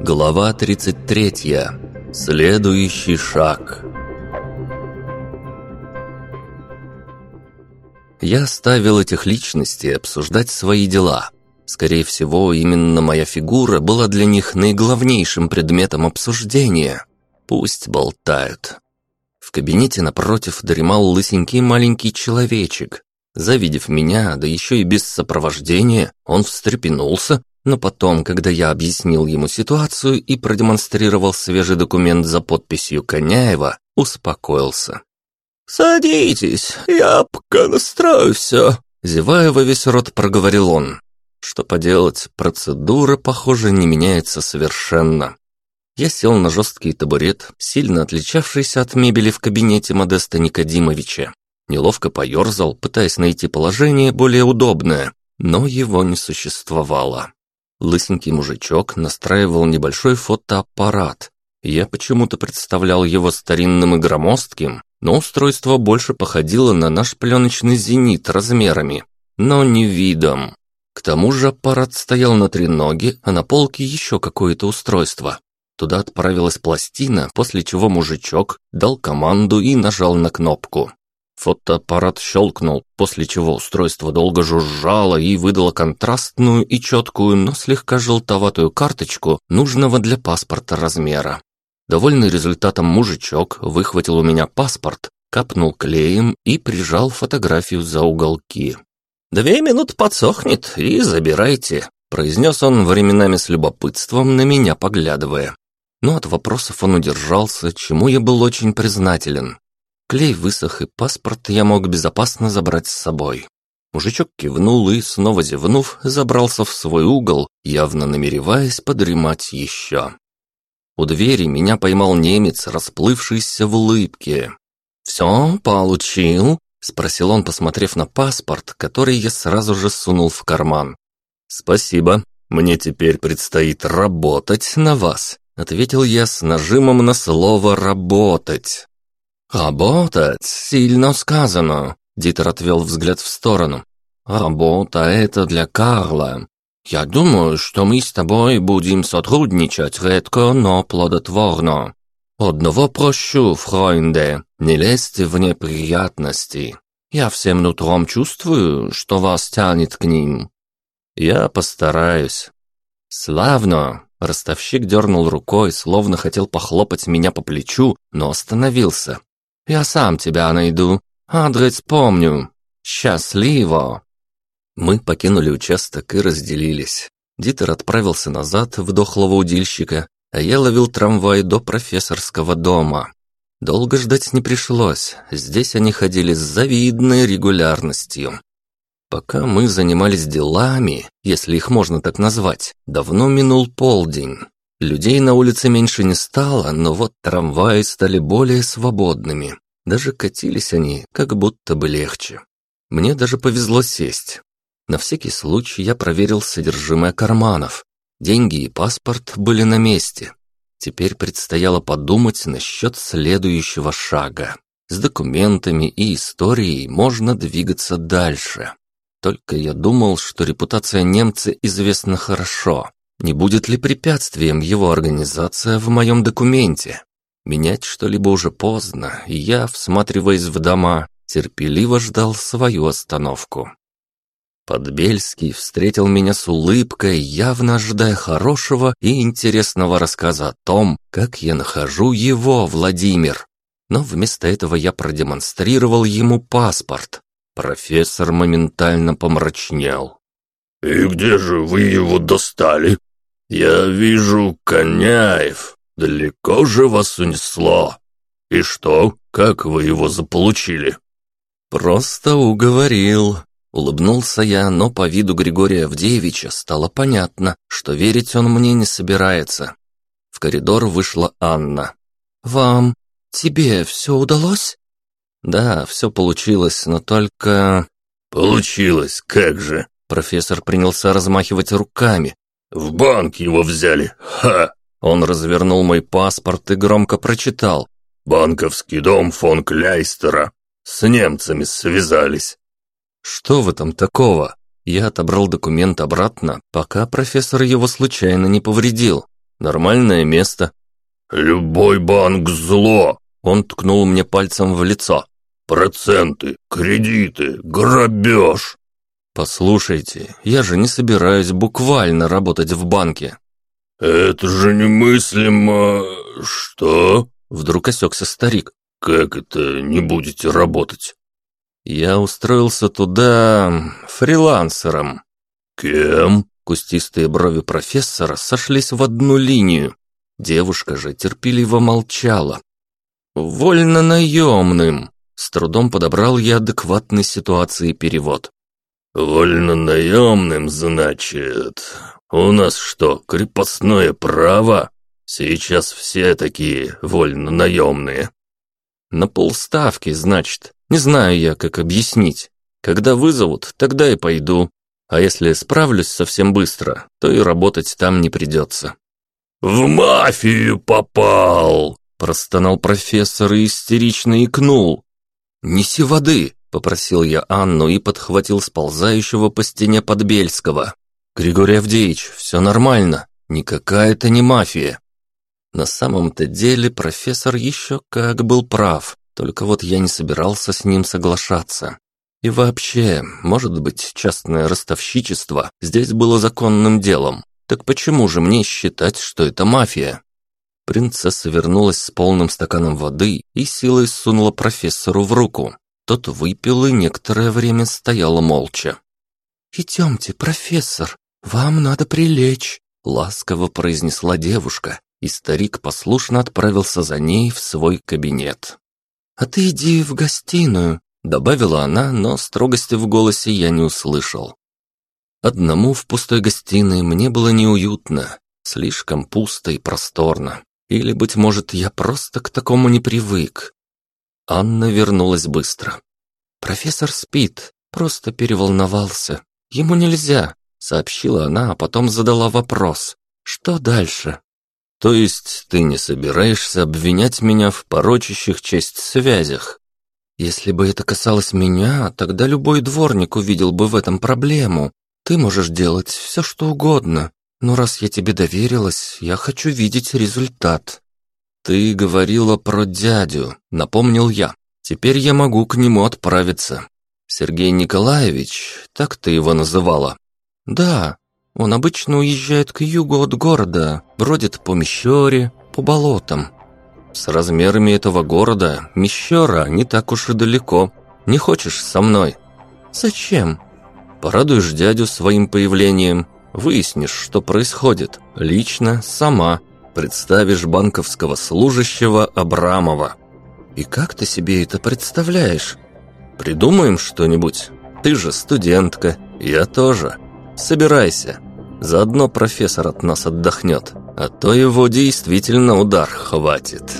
Глава 33. Следующий шаг. Я оставил этих личностей обсуждать свои дела. Скорее всего, именно моя фигура была для них наиглавнейшим предметом обсуждения. Пусть болтают. В кабинете напротив дремал лысенький маленький человечек. Завидев меня, да еще и без сопровождения, он встрепенулся, но потом, когда я объяснил ему ситуацию и продемонстрировал свежий документ за подписью Коняева, успокоился. «Садитесь, я пока настрою все», — зевая во весь рот проговорил он. Что поделать, процедура, похоже, не меняется совершенно. Я сел на жесткий табурет, сильно отличавшийся от мебели в кабинете Модеста Никодимовича. Неловко поерзал, пытаясь найти положение более удобное, но его не существовало. Лысенький мужичок настраивал небольшой фотоаппарат. Я почему-то представлял его старинным и громоздким, но устройство больше походило на наш пленочный «Зенит» размерами, но не видом. К тому же аппарат стоял на три ноги, а на полке еще какое-то устройство. Туда отправилась пластина, после чего мужичок дал команду и нажал на кнопку. Фотоаппарат щелкнул, после чего устройство долго жужжало и выдало контрастную и четкую, но слегка желтоватую карточку нужного для паспорта размера. Довольный результатом мужичок выхватил у меня паспорт, капнул клеем и прижал фотографию за уголки. «Две минуты подсохнет и забирайте», – произнес он временами с любопытством на меня поглядывая. Но от вопросов он удержался, чему я был очень признателен. Клей высох, и паспорт я мог безопасно забрать с собой. Мужичок кивнул и, снова зевнув, забрался в свой угол, явно намереваясь подремать еще. У двери меня поймал немец, расплывшийся в улыбке. «Все, получил?» – спросил он, посмотрев на паспорт, который я сразу же сунул в карман. «Спасибо. Мне теперь предстоит работать на вас», – ответил я с нажимом на слово «работать». «Работать сильно сказано», — Дитер отвел взгляд в сторону. «Работа — это для Карла. Я думаю, что мы с тобой будем сотрудничать редко, но плодотворно. Одного прощу, фройнде, не лезьте в неприятности. Я всем нутром чувствую, что вас тянет к ним». «Я постараюсь». «Славно!» Ростовщик дернул рукой, словно хотел похлопать меня по плечу, но остановился. Я сам тебя найду. Адрес помню. Счастливо!» Мы покинули участок и разделились. Дитер отправился назад в дохлого удильщика, а я ловил трамвай до профессорского дома. Долго ждать не пришлось, здесь они ходили с завидной регулярностью. Пока мы занимались делами, если их можно так назвать, давно минул полдень. Людей на улице меньше не стало, но вот трамваи стали более свободными. Даже катились они, как будто бы легче. Мне даже повезло сесть. На всякий случай я проверил содержимое карманов. Деньги и паспорт были на месте. Теперь предстояло подумать насчет следующего шага. С документами и историей можно двигаться дальше. Только я думал, что репутация немца известна хорошо. Не будет ли препятствием его организация в моем документе? Менять что-либо уже поздно, и я, всматриваясь в дома, терпеливо ждал свою остановку. Подбельский встретил меня с улыбкой, явно ожидая хорошего и интересного рассказа о том, как я нахожу его, Владимир. Но вместо этого я продемонстрировал ему паспорт. Профессор моментально помрачнел. «И где же вы его достали?» «Я вижу, Коняев. Далеко же вас унесло. И что, как вы его заполучили?» «Просто уговорил», — улыбнулся я, но по виду Григория Авдеевича стало понятно, что верить он мне не собирается. В коридор вышла Анна. «Вам, тебе все удалось?» «Да, все получилось, но только...» «Получилось, как же!» Профессор принялся размахивать руками, в банк его взяли. Ха!» Он развернул мой паспорт и громко прочитал. «Банковский дом фон Кляйстера. С немцами связались». «Что в этом такого?» Я отобрал документ обратно, пока профессор его случайно не повредил. Нормальное место. «Любой банк зло!» Он ткнул мне пальцем в лицо. «Проценты, кредиты, грабеж!» «Послушайте, я же не собираюсь буквально работать в банке». «Это же немыслимо... Что?» Вдруг осекся старик. «Как это не будете работать?» «Я устроился туда... фрилансером». «Кем?» Кустистые брови профессора сошлись в одну линию. Девушка же терпеливо молчала. «Вольно наемным!» С трудом подобрал я адекватной ситуации перевод. «Вольно наемным, значит? У нас что, крепостное право? Сейчас все такие вольно наемные». «На полставки, значит. Не знаю я, как объяснить. Когда вызовут, тогда и пойду. А если справлюсь совсем быстро, то и работать там не придется». «В мафию попал!» – простонал профессор и истерично икнул. «Неси воды!» – попросил я Анну и подхватил сползающего по стене Подбельского. «Григорий Авдеевич, все нормально, никакая это не мафия». На самом-то деле профессор еще как был прав, только вот я не собирался с ним соглашаться. И вообще, может быть, частное ростовщичество здесь было законным делом. Так почему же мне считать, что это мафия? Принцесса вернулась с полным стаканом воды и силой сунула профессору в руку. Тот выпил и некоторое время стояла молча. «Идемте, профессор, вам надо прилечь», — ласково произнесла девушка, и старик послушно отправился за ней в свой кабинет. «А ты иди в гостиную», — добавила она, но строгости в голосе я не услышал. Одному в пустой гостиной мне было неуютно, слишком пусто и просторно. Или, быть может, я просто к такому не привык. Анна вернулась быстро. «Профессор спит, просто переволновался. Ему нельзя», — сообщила она, а потом задала вопрос. «Что дальше?» «То есть ты не собираешься обвинять меня в порочащих честь связях?» «Если бы это касалось меня, тогда любой дворник увидел бы в этом проблему. Ты можешь делать все, что угодно, но раз я тебе доверилась, я хочу видеть результат». «Ты говорила про дядю», — напомнил я. «Теперь я могу к нему отправиться». «Сергей Николаевич, так ты его называла?» «Да, он обычно уезжает к югу от города, бродит по Мещере, по болотам». «С размерами этого города Мещера не так уж и далеко. Не хочешь со мной?» «Зачем?» Порадуешь дядю своим появлением, выяснишь, что происходит. Лично, сама. Представишь банковского служащего Абрамова. И как ты себе это представляешь? Придумаем что-нибудь? Ты же студентка, я тоже. Собирайся. Заодно профессор от нас отдохнет, а то его действительно удар хватит».